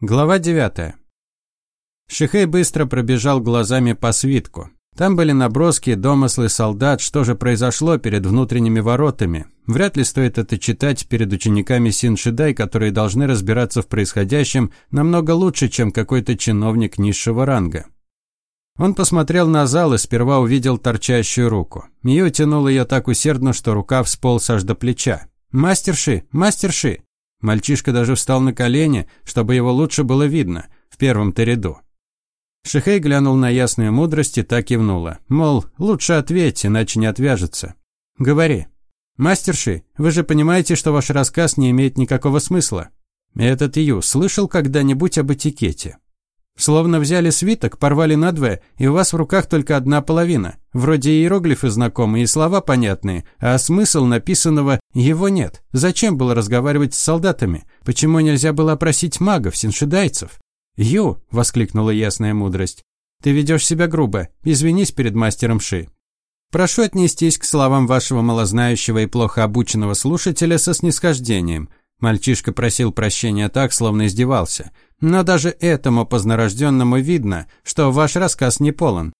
Глава 9. Шихей быстро пробежал глазами по свитку. Там были наброски, домыслы солдат, что же произошло перед внутренними воротами. Вряд ли стоит это читать перед учениками Синшидай, которые должны разбираться в происходящем намного лучше, чем какой-то чиновник низшего ранга. Он посмотрел на зал и сперва увидел торчащую руку. Мию тянул ее так усердно, что рука всполз аж до плеча. «Мастерши! Мастерши!» Мальчишка даже встал на колени, чтобы его лучше было видно, в первом-то ряду. Шихей глянул на ясную мудрость и так кивнула. Мол, лучше ответь, иначе не отвяжется. «Говори». «Мастерши, вы же понимаете, что ваш рассказ не имеет никакого смысла?» «Этот Ю слышал когда-нибудь об этикете?» Словно взяли свиток, порвали надвое, и у вас в руках только одна половина. Вроде иероглифы знакомые и слова понятные, а смысл написанного его нет. Зачем было разговаривать с солдатами? Почему нельзя было опросить магов, синшедайцев? «Ю!» – воскликнула ясная мудрость. «Ты ведешь себя грубо. Извинись перед мастером Ши. Прошу отнестись к словам вашего малознающего и плохо обученного слушателя со снисхождением. Мальчишка просил прощения так, словно издевался. Но даже этому познорожденному видно, что ваш рассказ не полон.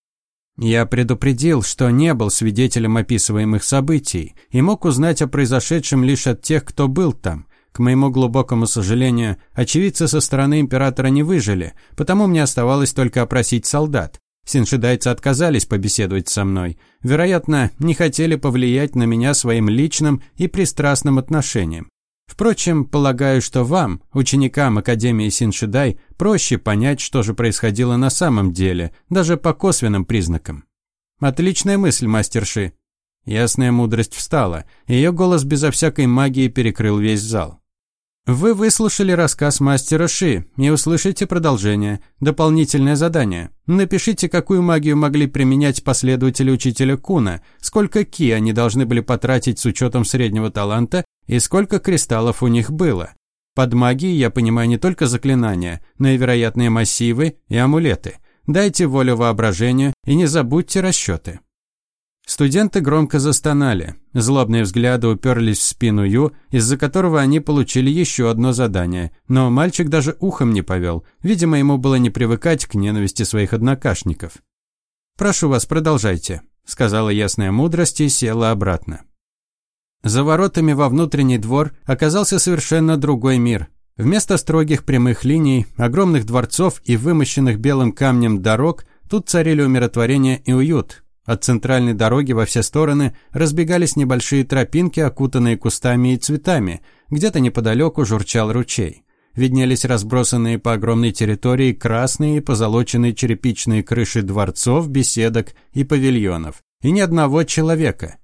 Я предупредил, что не был свидетелем описываемых событий и мог узнать о произошедшем лишь от тех, кто был там. К моему глубокому сожалению, очевидцы со стороны императора не выжили, потому мне оставалось только опросить солдат. Синшидайцы отказались побеседовать со мной. Вероятно, не хотели повлиять на меня своим личным и пристрастным отношением. Впрочем, полагаю, что вам, ученикам Академии Синшидай, проще понять, что же происходило на самом деле, даже по косвенным признакам. Отличная мысль, мастерши. Ясная мудрость встала, ее голос безо всякой магии перекрыл весь зал. Вы выслушали рассказ мастера Ши и услышите продолжение, дополнительное задание. Напишите, какую магию могли применять последователи учителя Куна, сколько ки они должны были потратить с учетом среднего таланта и сколько кристаллов у них было. Под магией я понимаю не только заклинания, но и вероятные массивы и амулеты. Дайте волю воображению и не забудьте расчеты. Студенты громко застонали. Злобные взгляды уперлись в спину Ю, из-за которого они получили еще одно задание. Но мальчик даже ухом не повел. Видимо, ему было не привыкать к ненависти своих однокашников. «Прошу вас, продолжайте», – сказала ясная мудрость и села обратно. За воротами во внутренний двор оказался совершенно другой мир. Вместо строгих прямых линий, огромных дворцов и вымощенных белым камнем дорог, тут царили умиротворение и уют, от центральной дороги во все стороны разбегались небольшие тропинки, окутанные кустами и цветами. Где-то неподалеку журчал ручей. Виднелись разбросанные по огромной территории красные и позолоченные черепичные крыши дворцов, беседок и павильонов. И ни одного человека.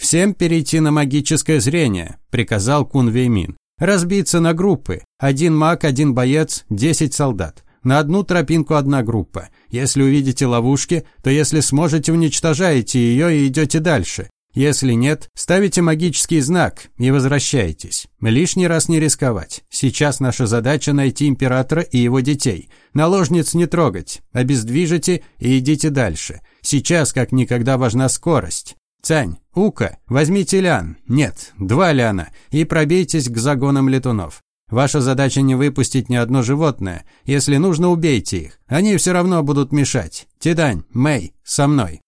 «Всем перейти на магическое зрение», – приказал Кун Веймин. «Разбиться на группы. Один маг, один боец, десять солдат. На одну тропинку одна группа. Если увидите ловушки, то если сможете, уничтожаете ее и идете дальше. Если нет, ставите магический знак и возвращаетесь. Лишний раз не рисковать. Сейчас наша задача найти императора и его детей. Наложниц не трогать. Обездвижите и идите дальше. Сейчас как никогда важна скорость. Цань, Ука, возьмите лян, нет, два ляна, и пробейтесь к загонам летунов. Ваша задача не выпустить ни одно животное. Если нужно, убейте их. Они все равно будут мешать. Тидань, Мэй, со мной.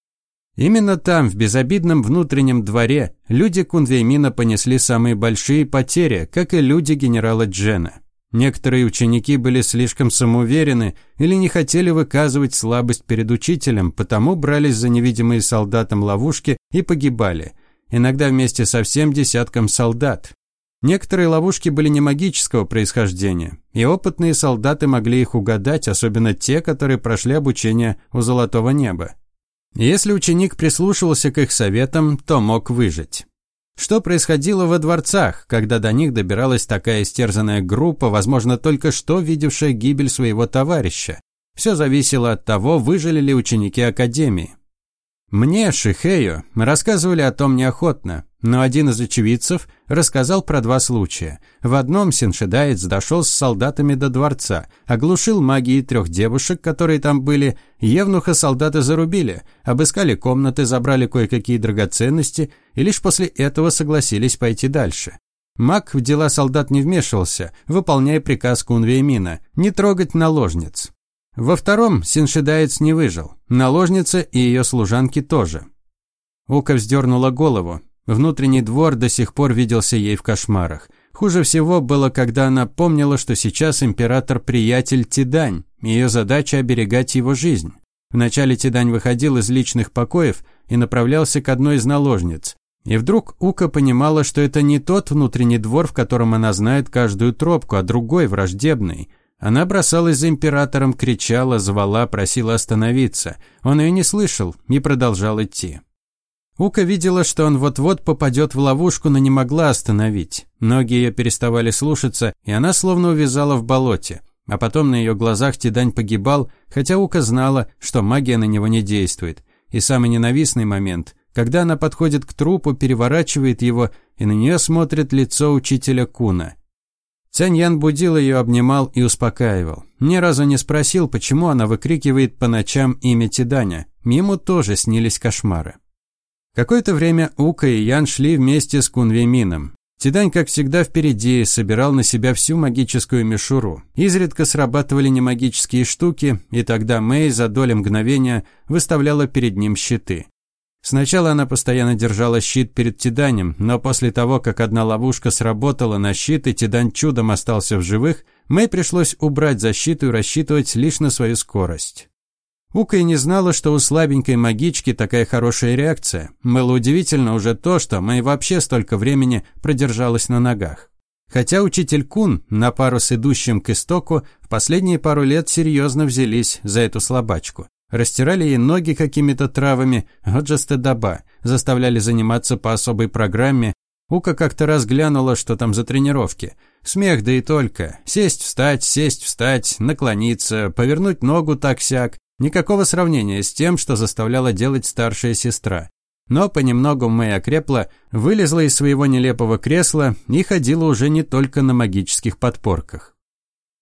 Именно там, в безобидном внутреннем дворе, люди Кунвеймина понесли самые большие потери, как и люди генерала Джена. Некоторые ученики были слишком самоуверены или не хотели выказывать слабость перед учителем, потому брались за невидимые солдатам ловушки и погибали, иногда вместе со всем десятком солдат. Некоторые ловушки были не магического происхождения, и опытные солдаты могли их угадать, особенно те, которые прошли обучение у Золотого Неба. Если ученик прислушивался к их советам, то мог выжить. Что происходило во дворцах, когда до них добиралась такая истерзанная группа, возможно, только что видевшая гибель своего товарища? Все зависело от того, выжили ли ученики Академии. Мне, Шихею, рассказывали о том неохотно, но один из очевидцев рассказал про два случая. В одном синшедаец дошел с солдатами до дворца, оглушил магией трех девушек, которые там были, евнуха солдаты зарубили, обыскали комнаты, забрали кое-какие драгоценности и лишь после этого согласились пойти дальше. Маг в дела солдат не вмешивался, выполняя приказ Кунвеймина – не трогать наложниц. Во втором синшедаец не выжил, наложница и ее служанки тоже. Ука вздернула голову. Внутренний двор до сих пор виделся ей в кошмарах. Хуже всего было, когда она помнила, что сейчас император – приятель Тидань, ее задача – оберегать его жизнь. Вначале Тидань выходил из личных покоев и направлялся к одной из наложниц. И вдруг Ука понимала, что это не тот внутренний двор, в котором она знает каждую тропку, а другой, враждебный. Она бросалась за императором, кричала, звала, просила остановиться. Он ее не слышал и продолжал идти. Ука видела, что он вот-вот попадет в ловушку, но не могла остановить. Ноги ее переставали слушаться, и она словно увязала в болоте. А потом на ее глазах Тидань погибал, хотя Ука знала, что магия на него не действует. И самый ненавистный момент когда она подходит к трупу, переворачивает его, и на нее смотрит лицо учителя Куна. Цяньян будил ее, обнимал и успокаивал. Ни разу не спросил, почему она выкрикивает по ночам имя Тиданя. Ему тоже снились кошмары. Какое-то время Ука и Ян шли вместе с Кунвеймином. Тидань, как всегда, впереди, собирал на себя всю магическую мишуру. Изредка срабатывали немагические штуки, и тогда Мэй за доли мгновения выставляла перед ним щиты. Сначала она постоянно держала щит перед Тиданем, но после того, как одна ловушка сработала на щит и Тидань чудом остался в живых, Мэй пришлось убрать защиту и рассчитывать лишь на свою скорость. Ука и не знала, что у слабенькой магички такая хорошая реакция. Было удивительно уже то, что Мэй вообще столько времени продержалась на ногах. Хотя учитель Кун, на пару с идущим к истоку, в последние пару лет серьезно взялись за эту слабачку. Растирали ей ноги какими-то травами, вот же стыдоба, заставляли заниматься по особой программе. Ука как-то раз глянула, что там за тренировки. Смех, да и только. Сесть, встать, сесть, встать, наклониться, повернуть ногу так-сяк. Никакого сравнения с тем, что заставляла делать старшая сестра. Но понемногу Мэй окрепла, вылезла из своего нелепого кресла и ходила уже не только на магических подпорках.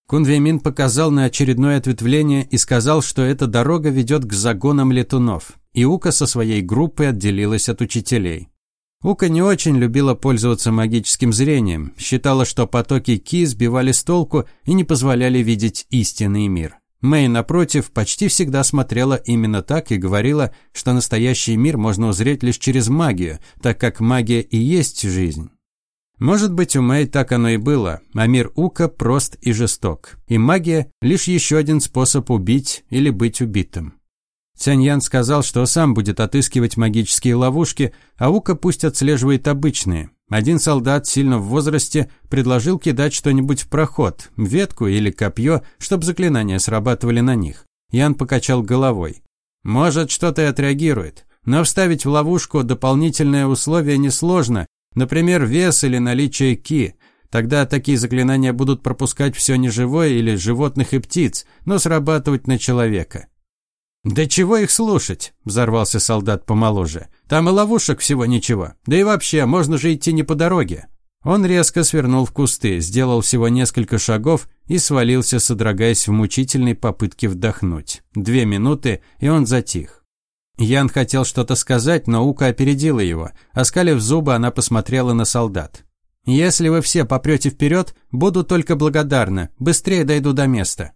Кунвеймин показал на очередное ответвление и сказал, что эта дорога ведет к загонам летунов, и Ука со своей группой отделилась от учителей. Ука не очень любила пользоваться магическим зрением, считала, что потоки Ки сбивали с толку и не позволяли видеть истинный мир. Мэй, напротив, почти всегда смотрела именно так и говорила, что настоящий мир можно узреть лишь через магию, так как магия и есть жизнь. Может быть, у Мэй так оно и было, а мир Ука прост и жесток. И магия – лишь еще один способ убить или быть убитым. Цяньян сказал, что сам будет отыскивать магические ловушки, а Ука пусть отслеживает обычные. Один солдат, сильно в возрасте, предложил кидать что-нибудь в проход, ветку или копье, чтобы заклинания срабатывали на них. Ян покачал головой. Может, что-то и отреагирует. Но вставить в ловушку дополнительное условие несложно, Например, вес или наличие ки. Тогда такие заклинания будут пропускать все неживое или животных и птиц, но срабатывать на человека. «Да чего их слушать?» – взорвался солдат помоложе. «Там и ловушек всего ничего. Да и вообще, можно же идти не по дороге». Он резко свернул в кусты, сделал всего несколько шагов и свалился, содрогаясь в мучительной попытке вдохнуть. Две минуты, и он затих. Ян хотел что-то сказать, но Ука опередила его. Оскалив зубы, она посмотрела на солдат. «Если вы все попрете вперед, буду только благодарна. Быстрее дойду до места».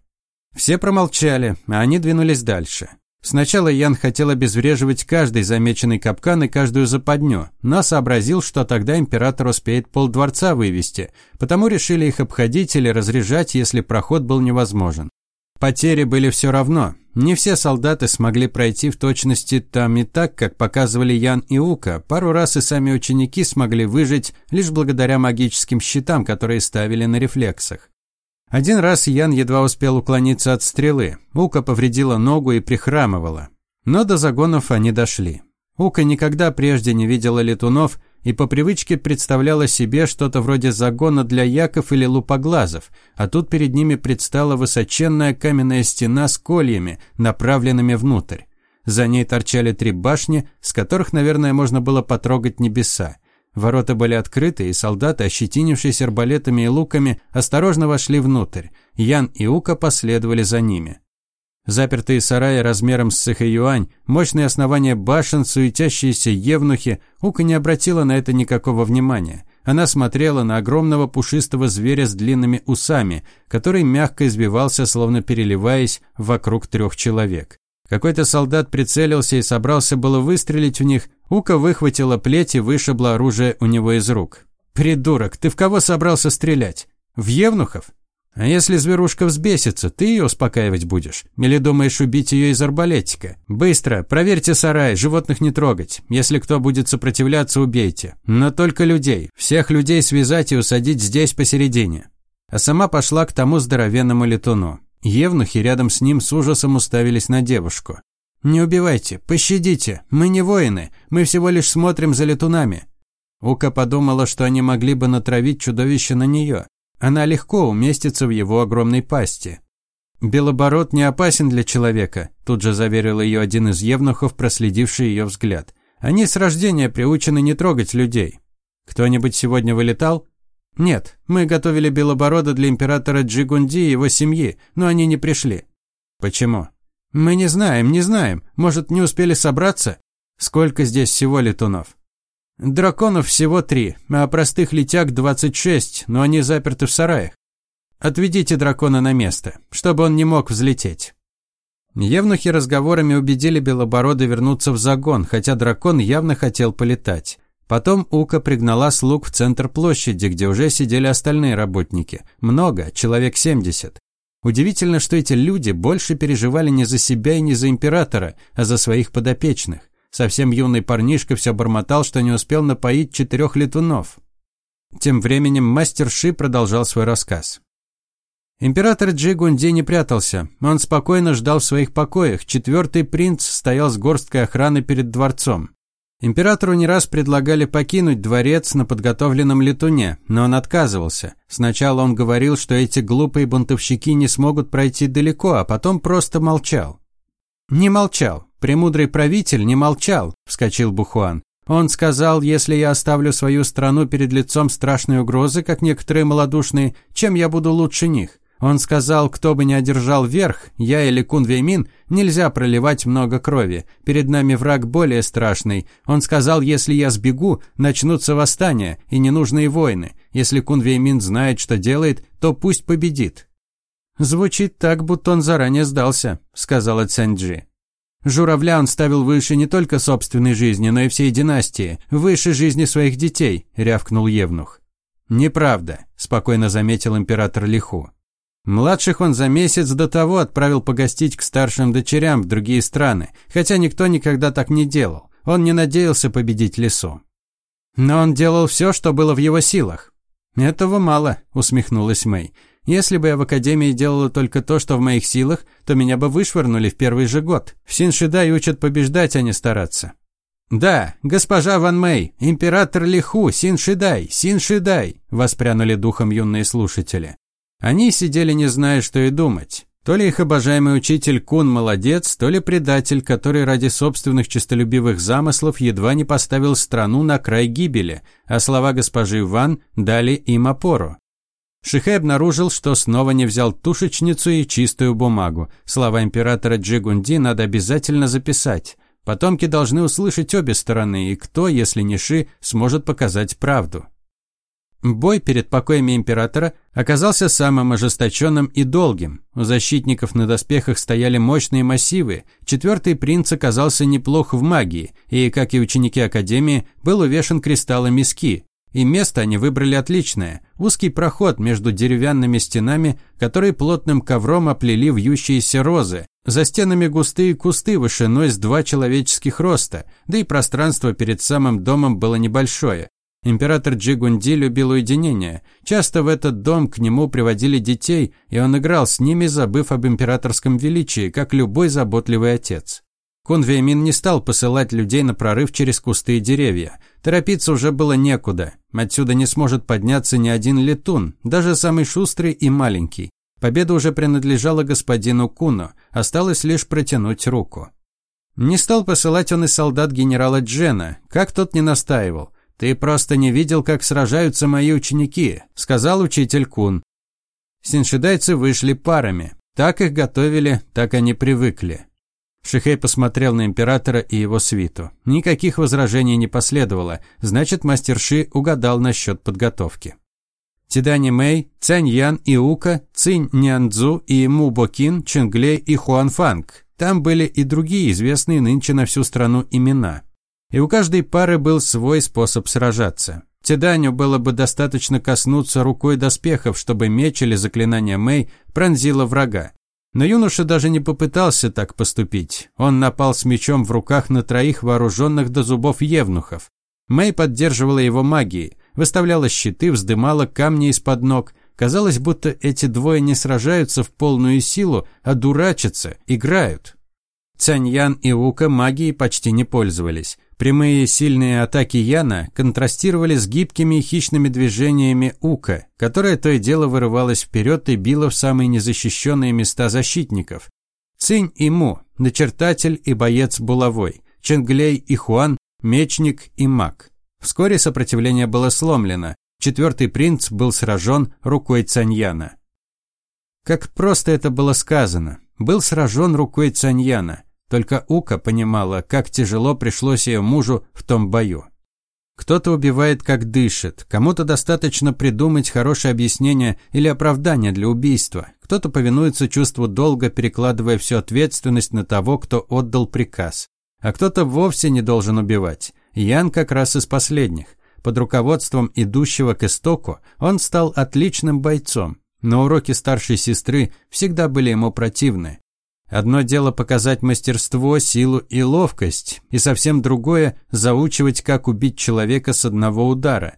Все промолчали, а они двинулись дальше. Сначала Ян хотел обезвреживать каждый замеченный капкан и каждую западню, но сообразил, что тогда император успеет полдворца вывести, потому решили их обходить или разряжать, если проход был невозможен. Потери были все равно. Не все солдаты смогли пройти в точности там и так, как показывали Ян и Ука. Пару раз и сами ученики смогли выжить лишь благодаря магическим щитам, которые ставили на рефлексах. Один раз Ян едва успел уклониться от стрелы. Ука повредила ногу и прихрамывала. Но до загонов они дошли. Ука никогда прежде не видела летунов и по привычке представляла себе что-то вроде загона для яков или лупоглазов, а тут перед ними предстала высоченная каменная стена с кольями, направленными внутрь. За ней торчали три башни, с которых, наверное, можно было потрогать небеса. Ворота были открыты, и солдаты, ощетинившись арбалетами и луками, осторожно вошли внутрь. Ян и Ука последовали за ними. Запертые сараи размером с Сэхэюань, мощные основания башен, суетящиеся евнухи, Ука не обратила на это никакого внимания. Она смотрела на огромного пушистого зверя с длинными усами, который мягко избивался, словно переливаясь вокруг трех человек. Какой-то солдат прицелился и собрался было выстрелить в них. Ука выхватила плеть и вышибла оружие у него из рук. «Придурок, ты в кого собрался стрелять? В евнухов? А если зверушка взбесится, ты ее успокаивать будешь? Или думаешь убить ее из арбалетика? Быстро, проверьте сарай, животных не трогать. Если кто будет сопротивляться, убейте. Но только людей. Всех людей связать и усадить здесь посередине. А сама пошла к тому здоровенному летуну. Евнухи рядом с ним с ужасом уставились на девушку. «Не убивайте, пощадите, мы не воины, мы всего лишь смотрим за летунами». Ука подумала, что они могли бы натравить чудовище на нее. Она легко уместится в его огромной пасти. «Белобород не опасен для человека», – тут же заверил ее один из евнухов, проследивший ее взгляд. «Они с рождения приучены не трогать людей. Кто-нибудь сегодня вылетал?» «Нет, мы готовили Белоборода для императора Джигунди и его семьи, но они не пришли». «Почему?» «Мы не знаем, не знаем. Может, не успели собраться? Сколько здесь всего летунов?» Драконов всего три, а простых летяг 26, но они заперты в сараях. Отведите дракона на место, чтобы он не мог взлететь. Евнухи разговорами убедили Белоборода вернуться в загон, хотя дракон явно хотел полетать. Потом Ука пригнала слуг в центр площади, где уже сидели остальные работники. Много, человек 70. Удивительно, что эти люди больше переживали не за себя и не за императора, а за своих подопечных. Совсем юный парнишка все бормотал, что не успел напоить четырех летунов. Тем временем мастер Ши продолжал свой рассказ. Император Джигунди не прятался. Он спокойно ждал в своих покоях. Четвертый принц стоял с горсткой охраны перед дворцом. Императору не раз предлагали покинуть дворец на подготовленном летуне, но он отказывался. Сначала он говорил, что эти глупые бунтовщики не смогут пройти далеко, а потом просто молчал. Не молчал. «Премудрый правитель не молчал», – вскочил Бухуан. «Он сказал, если я оставлю свою страну перед лицом страшной угрозы, как некоторые малодушные, чем я буду лучше них? Он сказал, кто бы ни одержал верх, я или Кун Веймин, нельзя проливать много крови. Перед нами враг более страшный. Он сказал, если я сбегу, начнутся восстания и ненужные войны. Если Кун Веймин знает, что делает, то пусть победит». «Звучит так, будто он заранее сдался», – сказала Цэнджи. Журавля он ставил выше не только собственной жизни, но и всей династии, выше жизни своих детей, рявкнул Евнух. Неправда, спокойно заметил император Лиху. Младших он за месяц до того отправил погостить к старшим дочерям в другие страны, хотя никто никогда так не делал. Он не надеялся победить лесу. Но он делал все, что было в его силах. Этого мало, усмехнулась Мэй. Если бы я в академии делала только то, что в моих силах, то меня бы вышвырнули в первый же год. В Синшидай учат побеждать, а не стараться. Да, госпожа Ван Мэй, император Лиху, Синшидай, Синшидай, воспрянули духом юные слушатели. Они сидели, не зная, что и думать. То ли их обожаемый учитель Кун молодец, то ли предатель, который ради собственных честолюбивых замыслов едва не поставил страну на край гибели, а слова госпожи Ван дали им опору. Шихэ обнаружил, что снова не взял тушечницу и чистую бумагу. Слова императора Джигунди надо обязательно записать. Потомки должны услышать обе стороны, и кто, если не Ши, сможет показать правду. Бой перед покоями императора оказался самым ожесточенным и долгим. У защитников на доспехах стояли мощные массивы. Четвертый принц оказался неплох в магии и, как и ученики Академии, был увешан кристаллами ски, и место они выбрали отличное – узкий проход между деревянными стенами, которые плотным ковром оплели вьющиеся розы. За стенами густые кусты вышиной с два человеческих роста, да и пространство перед самым домом было небольшое. Император Джигунди любил уединение. Часто в этот дом к нему приводили детей, и он играл с ними, забыв об императорском величии, как любой заботливый отец. Кунвеймин не стал посылать людей на прорыв через кусты и деревья. Торопиться уже было некуда. Отсюда не сможет подняться ни один летун, даже самый шустрый и маленький. Победа уже принадлежала господину Куну, осталось лишь протянуть руку. Не стал посылать он и солдат генерала Джена, как тот не настаивал. «Ты просто не видел, как сражаются мои ученики», – сказал учитель Кун. Синшидайцы вышли парами. Так их готовили, так они привыкли. Шихей посмотрел на императора и его свиту. Никаких возражений не последовало, значит, мастер Ши угадал насчет подготовки. Тидани Мэй, Цянь Ян и Ука, Цинь Нянцзу и Му Бокин, Ченглей и Хуан Фанг. Там были и другие известные нынче на всю страну имена. И у каждой пары был свой способ сражаться. Тиданю было бы достаточно коснуться рукой доспехов, чтобы меч или заклинание Мэй пронзило врага. Но юноша даже не попытался так поступить. Он напал с мечом в руках на троих вооруженных до зубов евнухов. Мэй поддерживала его магией, выставляла щиты, вздымала камни из-под ног. Казалось, будто эти двое не сражаются в полную силу, а дурачатся, играют. Цаньян и Ука магией почти не пользовались. Прямые сильные атаки Яна контрастировали с гибкими хищными движениями Ука, которая то и дело вырывалась вперед и била в самые незащищенные места защитников. Цинь и Му – начертатель и боец булавой, Ченглей и Хуан – мечник и маг. Вскоре сопротивление было сломлено, четвертый принц был сражен рукой Цаньяна. Как просто это было сказано. Был сражен рукой Цаньяна. Только Ука понимала, как тяжело пришлось ее мужу в том бою. Кто-то убивает, как дышит, кому-то достаточно придумать хорошее объяснение или оправдание для убийства, кто-то повинуется чувству долга, перекладывая всю ответственность на того, кто отдал приказ. А кто-то вовсе не должен убивать. Ян как раз из последних. Под руководством идущего к истоку он стал отличным бойцом, но уроки старшей сестры всегда были ему противны. Одно дело показать мастерство, силу и ловкость, и совсем другое – заучивать, как убить человека с одного удара.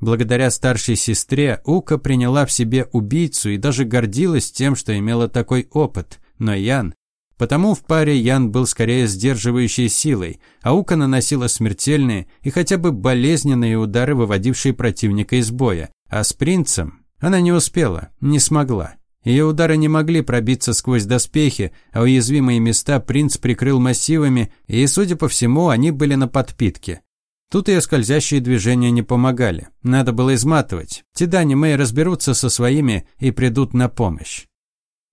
Благодаря старшей сестре Ука приняла в себе убийцу и даже гордилась тем, что имела такой опыт. Но Ян... Потому в паре Ян был скорее сдерживающей силой, а Ука наносила смертельные и хотя бы болезненные удары, выводившие противника из боя. А с принцем она не успела, не смогла. Ее удары не могли пробиться сквозь доспехи, а уязвимые места принц прикрыл массивами, и, судя по всему, они были на подпитке. Тут ее скользящие движения не помогали. Надо было изматывать. Тидани Мэй разберутся со своими и придут на помощь.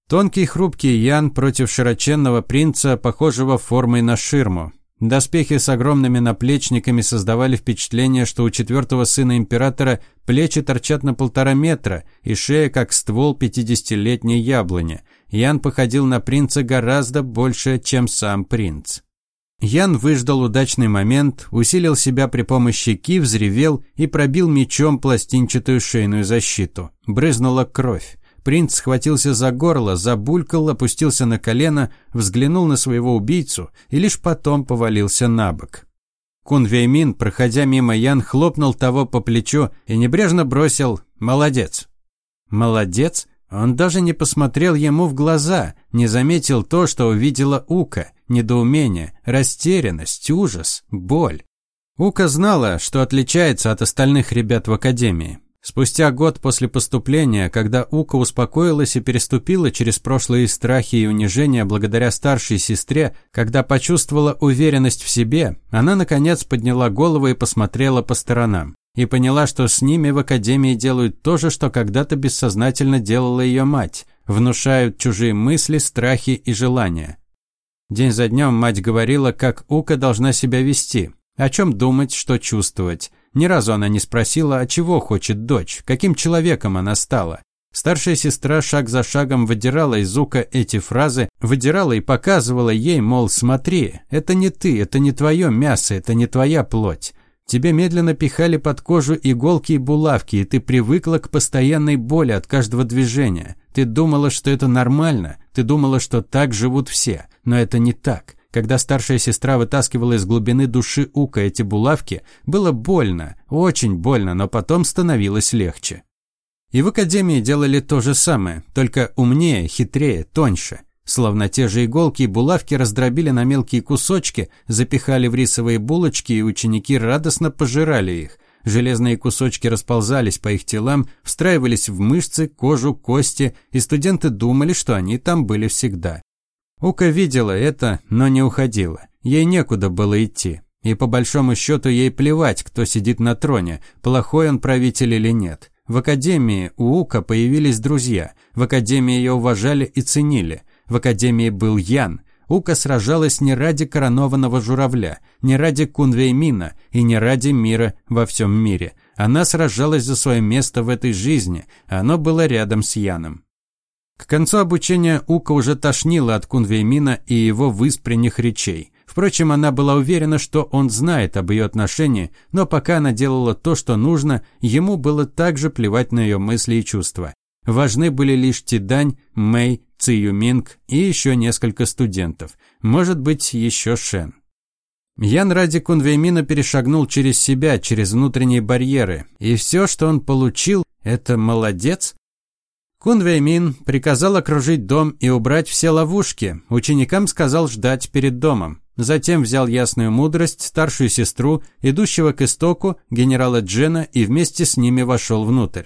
Тонкий хрупкий Ян против широченного принца, похожего формой на ширму. Доспехи с огромными наплечниками создавали впечатление, что у четвертого сына императора плечи торчат на полтора метра и шея как ствол пятидесятилетней яблони. Ян походил на принца гораздо больше, чем сам принц. Ян выждал удачный момент, усилил себя при помощи ки, взревел и пробил мечом пластинчатую шейную защиту. Брызнула кровь. Принц схватился за горло, забулькал, опустился на колено, взглянул на своего убийцу и лишь потом повалился на бок. Кун Веймин, проходя мимо Ян, хлопнул того по плечу и небрежно бросил «Молодец». «Молодец?» Он даже не посмотрел ему в глаза, не заметил то, что увидела Ука, недоумение, растерянность, ужас, боль. Ука знала, что отличается от остальных ребят в академии. Спустя год после поступления, когда Ука успокоилась и переступила через прошлые страхи и унижения благодаря старшей сестре, когда почувствовала уверенность в себе, она наконец подняла голову и посмотрела по сторонам. И поняла, что с ними в академии делают то же, что когда-то бессознательно делала ее мать. Внушают чужие мысли, страхи и желания. День за днем мать говорила, как Ука должна себя вести, о чем думать, что чувствовать. Ни разу она не спросила, а чего хочет дочь, каким человеком она стала. Старшая сестра шаг за шагом выдирала из Ука эти фразы, выдирала и показывала ей, мол, смотри, это не ты, это не твое мясо, это не твоя плоть. Тебе медленно пихали под кожу иголки и булавки, и ты привыкла к постоянной боли от каждого движения. Ты думала, что это нормально, ты думала, что так живут все, но это не так. Когда старшая сестра вытаскивала из глубины души Ука эти булавки, было больно, очень больно, но потом становилось легче. И в академии делали то же самое, только умнее, хитрее, тоньше. Словно те же иголки и булавки раздробили на мелкие кусочки, запихали в рисовые булочки, и ученики радостно пожирали их. Железные кусочки расползались по их телам, встраивались в мышцы, кожу, кости, и студенты думали, что они там были всегда. Ука видела это, но не уходила. Ей некуда было идти. И по большому счету ей плевать, кто сидит на троне, плохой он правитель или нет. В академии у Ука появились друзья. В академии ее уважали и ценили. В академии был Ян. Ука сражалась не ради коронованного журавля, не ради Кунвеймина и не ради мира во всем мире. Она сражалась за свое место в этой жизни, оно было рядом с Яном. К концу обучения Ука уже тошнила от Кунвеймина и его выспренних речей. Впрочем, она была уверена, что он знает об ее отношении, но пока она делала то, что нужно, ему было также плевать на ее мысли и чувства. Важны были лишь Тидань, Мэй, Циюминг и еще несколько студентов. Может быть, еще Шен. Ян ради Кунвеймина перешагнул через себя, через внутренние барьеры. И все, что он получил, это молодец? Кун Вэймин приказал окружить дом и убрать все ловушки. Ученикам сказал ждать перед домом. Затем взял ясную мудрость, старшую сестру, идущего к истоку, генерала Джена, и вместе с ними вошел внутрь.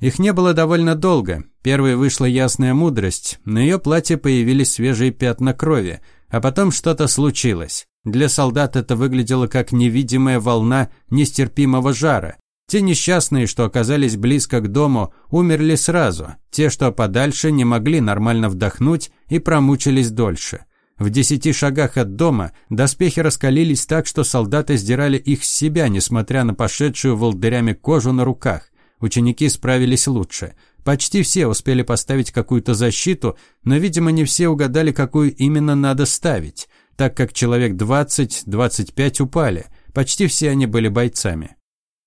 Их не было довольно долго. Первой вышла ясная мудрость, на ее платье появились свежие пятна крови, а потом что-то случилось. Для солдат это выглядело как невидимая волна нестерпимого жара. Те несчастные, что оказались близко к дому, умерли сразу. Те, что подальше, не могли нормально вдохнуть и промучились дольше. В десяти шагах от дома доспехи раскалились так, что солдаты сдирали их с себя, несмотря на пошедшую волдырями кожу на руках. Ученики справились лучше. Почти все успели поставить какую-то защиту, но, видимо, не все угадали, какую именно надо ставить, так как человек 20-25 упали. Почти все они были бойцами.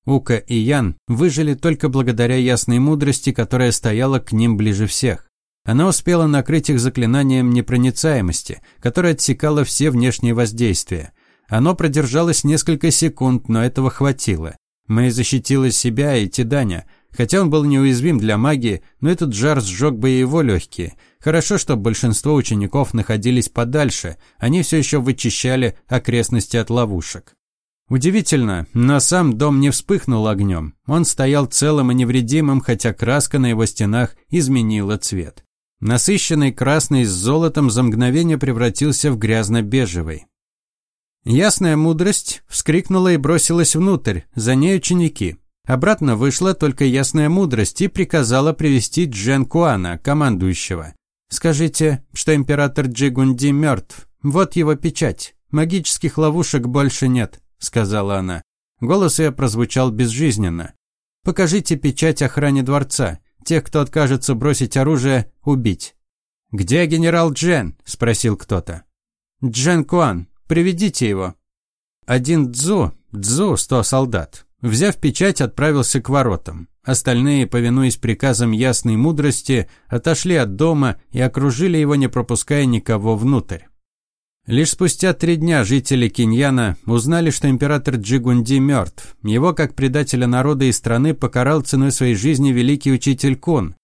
Ука и Ян выжили только благодаря ясной мудрости, которая стояла к ним ближе всех. Она успела накрыть их заклинанием непроницаемости, которое отсекало все внешние воздействия. Оно продержалось несколько секунд, но этого хватило. Мэй защитила себя и Тиданя. Хотя он был неуязвим для магии, но этот жар сжег бы его легкие. Хорошо, что большинство учеников находились подальше, они все еще вычищали окрестности от ловушек. Удивительно, но сам дом не вспыхнул огнем. Он стоял целым и невредимым, хотя краска на его стенах изменила цвет. Насыщенный красный с золотом за мгновение превратился в грязно-бежевый. Ясная мудрость вскрикнула и бросилась внутрь, за ней ученики. Обратно вышла только ясная мудрость и приказала привести Джен Куана, командующего. «Скажите, что император Джигунди мертв. Вот его печать. Магических ловушек больше нет сказала она. Голос ее прозвучал безжизненно. Покажите печать охране дворца. Тех, кто откажется бросить оружие, убить. Где генерал Джен? спросил кто-то. Джен Куан, приведите его. Один Дзу, Дзу, сто солдат. Взяв печать, отправился к воротам. Остальные, повинуясь приказам ясной мудрости, отошли от дома и окружили его, не пропуская никого внутрь. Лишь спустя три дня жители Киньяна узнали, что император Джигунди мертв. Его, как предателя народа и страны, покарал ценой своей жизни великий учитель Кун.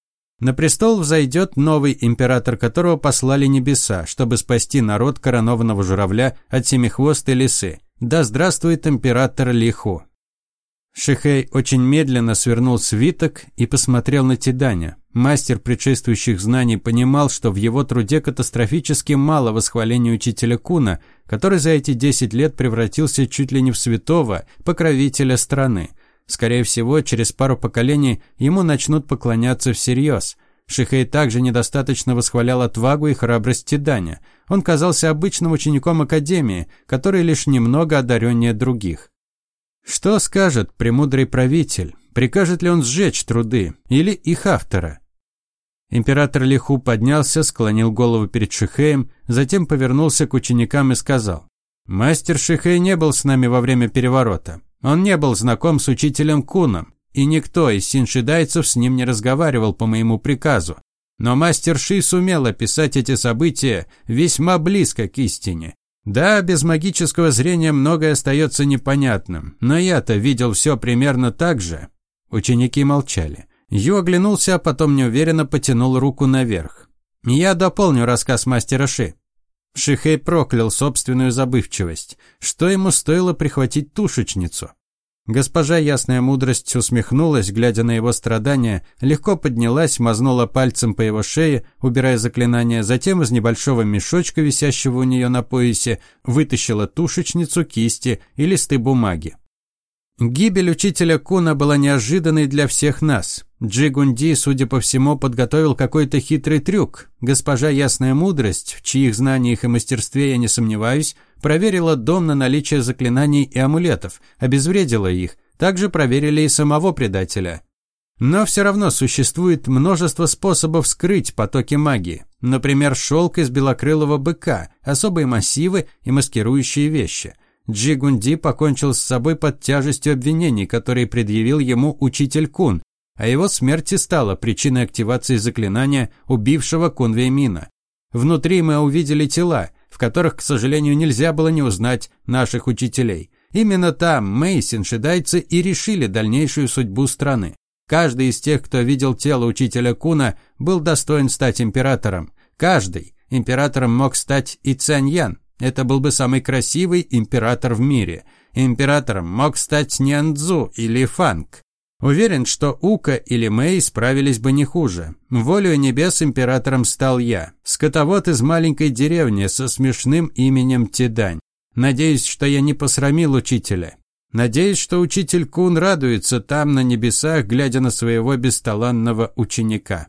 На престол взойдет новый император, которого послали небеса, чтобы спасти народ коронованного журавля от семихвостой лисы. Да здравствует император Лиху! Шихей очень медленно свернул свиток и посмотрел на Тиданя. Мастер предшествующих знаний понимал, что в его труде катастрофически мало восхваления учителя Куна, который за эти 10 лет превратился чуть ли не в святого, покровителя страны. Скорее всего, через пару поколений ему начнут поклоняться всерьез. Шихей также недостаточно восхвалял отвагу и храбрость Тиданя. Он казался обычным учеником академии, который лишь немного одареннее других. Что скажет премудрый правитель? Прикажет ли он сжечь труды или их автора? Император Лиху поднялся, склонил голову перед Шихеем, затем повернулся к ученикам и сказал: "Мастер Шихей не был с нами во время переворота. Он не был знаком с учителем Куном, и никто из синшидайцев с ним не разговаривал по моему приказу. Но мастер Ши сумел описать эти события весьма близко к истине. Да, без магического зрения многое остается непонятным, но я-то видел все примерно так же. Ученики молчали. Ю оглянулся, а потом неуверенно потянул руку наверх. Я дополню рассказ мастера Ши. Шихей проклял собственную забывчивость. Что ему стоило прихватить тушечницу? Госпожа Ясная Мудрость усмехнулась, глядя на его страдания, легко поднялась, мазнула пальцем по его шее, убирая заклинание, затем из небольшого мешочка, висящего у нее на поясе, вытащила тушечницу, кисти и листы бумаги. Гибель учителя Куна была неожиданной для всех нас. Джигунди, судя по всему, подготовил какой-то хитрый трюк. Госпожа Ясная Мудрость, в чьих знаниях и мастерстве я не сомневаюсь, проверила дом на наличие заклинаний и амулетов, обезвредила их. Также проверили и самого предателя. Но все равно существует множество способов скрыть потоки магии. Например, шелк из белокрылого быка, особые массивы и маскирующие вещи. Джигунди покончил с собой под тяжестью обвинений, которые предъявил ему учитель Кун, а его смерти стала причиной активации заклинания, убившего Кунвеймина. Внутри мы увидели тела, которых, к сожалению, нельзя было не узнать наших учителей. Именно там мы, синшидайцы, и решили дальнейшую судьбу страны. Каждый из тех, кто видел тело учителя Куна, был достоин стать императором. Каждый. Императором мог стать и Цаньян. Это был бы самый красивый император в мире. Императором мог стать Нянцзу или Фанг. Уверен, что Ука или Мэй справились бы не хуже. Волею небес императором стал я, скотовод из маленькой деревни со смешным именем Тидань. Надеюсь, что я не посрамил учителя. Надеюсь, что учитель Кун радуется там, на небесах, глядя на своего бесталанного ученика.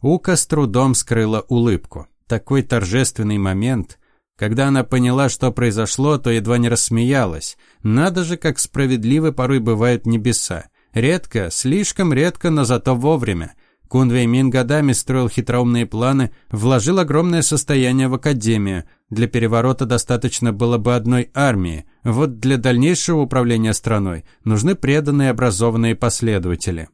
Ука с трудом скрыла улыбку. Такой торжественный момент. Когда она поняла, что произошло, то едва не рассмеялась. Надо же, как справедливы порой бывают небеса. Редко, слишком редко, но зато вовремя. Кун Веймин годами строил хитроумные планы, вложил огромное состояние в академию. Для переворота достаточно было бы одной армии. Вот для дальнейшего управления страной нужны преданные образованные последователи.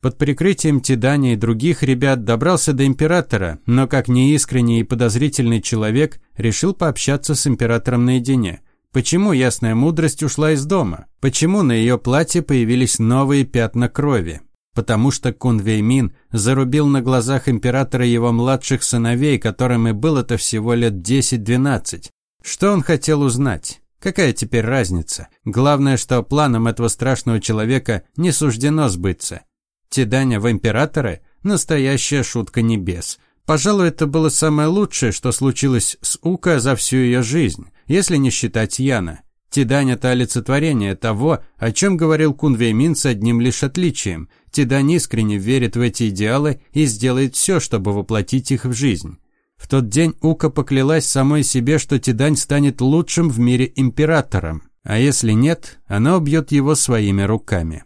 Под прикрытием Тидани и других ребят добрался до императора, но как неискренний и подозрительный человек решил пообщаться с императором наедине. Почему ясная мудрость ушла из дома? Почему на ее платье появились новые пятна крови? потому что Кун Веймин зарубил на глазах императора его младших сыновей, которым и было-то всего лет 10-12. Что он хотел узнать? Какая теперь разница? Главное, что планам этого страшного человека не суждено сбыться. Тиданя в императоры – настоящая шутка небес. Пожалуй, это было самое лучшее, что случилось с Ука за всю ее жизнь, если не считать Яна. Тидань – это олицетворение того, о чем говорил Кун Веймин с одним лишь отличием. Тидань искренне верит в эти идеалы и сделает все, чтобы воплотить их в жизнь. В тот день Ука поклялась самой себе, что Тидань станет лучшим в мире императором, а если нет, она убьет его своими руками.